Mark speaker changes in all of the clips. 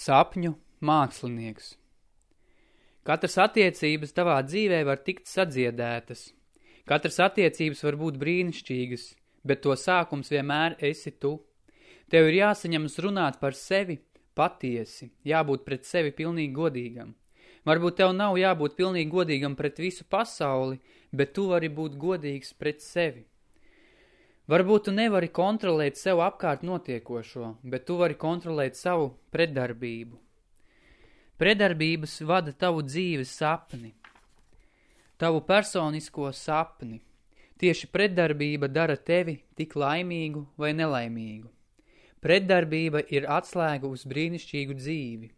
Speaker 1: Sapņu mākslinieks Katras attiecības tavā dzīvē var tikt sadziedētas. Katras attiecības var būt brīnišķīgas, bet to sākums vienmēr esi tu. Tev ir jāsaņemas runāt par sevi patiesi, jābūt pret sevi pilnīgi godīgam. Varbūt tev nav jābūt pilnīgi godīgam pret visu pasauli, bet tu vari būt godīgs pret sevi. Varbūt tu nevari kontrolēt sev apkārt notiekošo, bet tu vari kontrolēt savu pretdarbību. Predarbības vada tavu dzīves sapni, tavu personisko sapni. Tieši pretdarbība dara tevi tik laimīgu vai nelaimīgu. Pretdarbība ir atslēga uz brīnišķīgu dzīvi.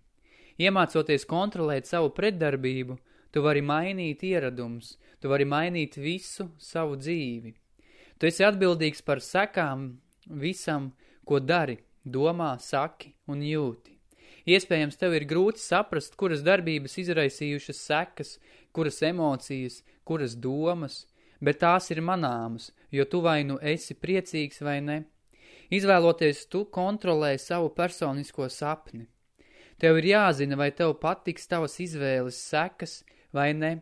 Speaker 1: Iemācoties kontrolēt savu pretdarbību, tu vari mainīt ieradums, tu vari mainīt visu savu dzīvi. Tu esi atbildīgs par sekām visam, ko dari, domā, saki un jūti. Iespējams, tev ir grūti saprast, kuras darbības izraisījušas sekas, kuras emocijas, kuras domas, bet tās ir manāmas, jo tu vai nu esi priecīgs vai ne. Izvēloties, tu kontrolē savu personisko sapni. Tev ir jāzina, vai tev patiks tavas izvēles sekas vai ne.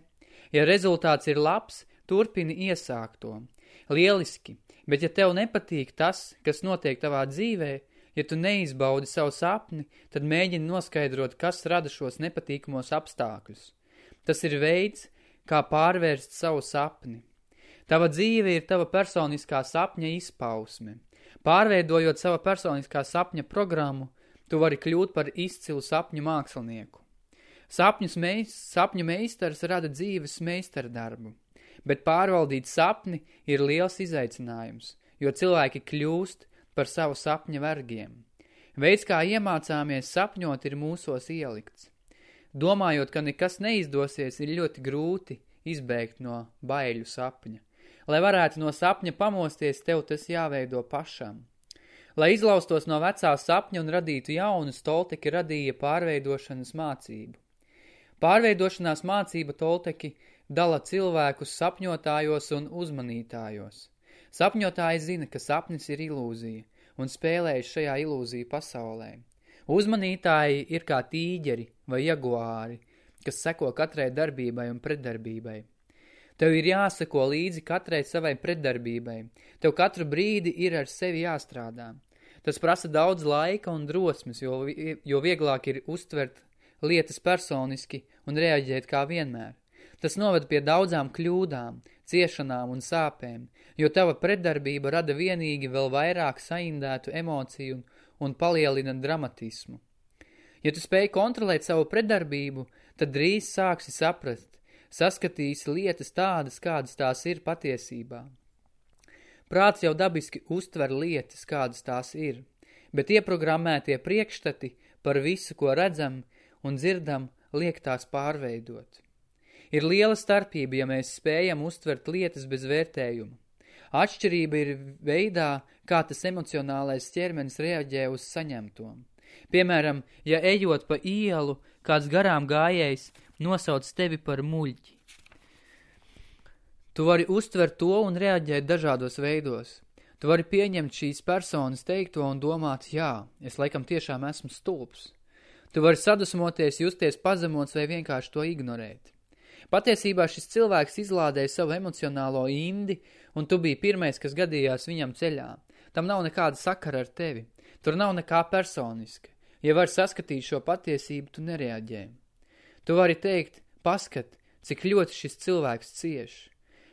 Speaker 1: Ja rezultāts ir labs, turpini iesākt to. Lieliski, bet ja tev nepatīk tas, kas notiek tavā dzīvē, ja tu neizbaudi savu sapni, tad mēģini noskaidrot, kas rada šos nepatīkamos apstākļus. Tas ir veids, kā pārvērst savu sapni. Tava dzīve ir tava personiskā sapņa izpausme. Pārveidojot sava personiskā sapņa programmu, tu vari kļūt par izcilu sapņu mākslinieku. Sapņus meist, sapņu meistars rada dzīves meistardarbu bet pārvaldīt sapni ir liels izaicinājums, jo cilvēki kļūst par savu sapņa vergiem. Veids, kā iemācāmies sapņot, ir mūsos ielikts. Domājot, ka nekas neizdosies, ir ļoti grūti izbēgt no baiļu sapņa. Lai varētu no sapņa pamosties, tev tas jāveido pašam. Lai izlaustos no vecā sapņa un radītu jaunu, Tolteki radīja pārveidošanas mācību. Pārveidošanās mācība Tolteki dala cilvēkus sapņotājos un uzmanītājos. Sapņotāji zina, ka sapnis ir ilūzija un spēlējas šajā ilūziju pasaulē. Uzmanītāji ir kā tīģeri vai jaguāri, kas seko katrai darbībai un pretdarbībai. Tev ir jāseko līdzi katrai savai pretdarbībai. Tev katru brīdi ir ar sevi jāstrādā. Tas prasa daudz laika un drosmes, jo, jo vieglāk ir uztvert lietas personiski un reaģēt kā vienmēr. Tas noved pie daudzām kļūdām, ciešanām un sāpēm, jo tava pretdarbība rada vienīgi vēl vairāk saindētu emociju un, palielina dramatismu. Ja tu spēj kontrolēt savu pretdarbību, tad drīz sāksi saprast, saskatīsi lietas tādas, kādas tās ir patiesībā. Prāts jau dabiski uztver lietas, kādas tās ir, bet ieprogrammētie priekšstati par visu, ko redzam un dzirdam, liek tās pārveidot. Ir liela starpība, ja mēs spējam uztvert lietas bez vērtējuma. Atšķirība ir veidā, kā tas emocionālais ķermenis reaģē uz saņemto. Piemēram, ja ejot pa ielu, kāds garām gājējs nosauc tevi par muļķi. Tu vari uztvert to un reaģēt dažādos veidos. Tu vari pieņemt šīs personas teikto un domāt, jā, es laikam tiešām esmu stulps. Tu vari sadusmoties, justies pazemots vai vienkārši to ignorēt. Patiesībā šis cilvēks izlādēja savu emocionālo indi, un tu biji pirmais, kas gadījās viņam ceļā. Tam nav nekāda sakara ar tevi. Tur nav nekā personiska. Ja var saskatīt šo patiesību, tu nereaģē. Tu vari teikt, paskat, cik ļoti šis cilvēks cieš,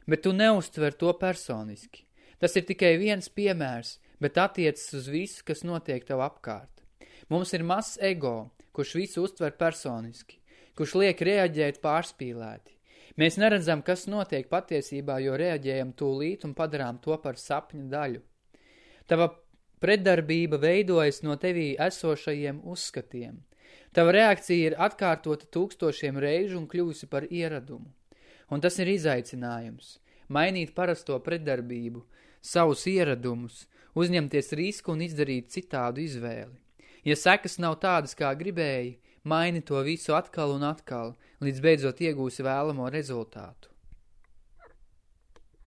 Speaker 1: bet tu neuztver to personiski. Tas ir tikai viens piemērs, bet attiecas uz visu, kas notiek tev apkārt. Mums ir mazs ego, kurš visu uztver personiski kurš liek reaģēt pārspīlēti. Mēs neredzam, kas notiek patiesībā, jo reaģējam tūlīt un padarām to par sapņa daļu. Tava pretdarbība veidojas no tevī esošajiem uzskatiem. Tava reakcija ir atkārtota tūkstošiem reižu un kļūsi par ieradumu. Un tas ir izaicinājums – mainīt parasto pretdarbību, savus ieradumus, uzņemties risku un izdarīt citādu izvēli. Ja sekas nav tādas, kā gribēji, maini to visu atkal un atkal, līdz beidzot iegūsi vēlamo rezultātu.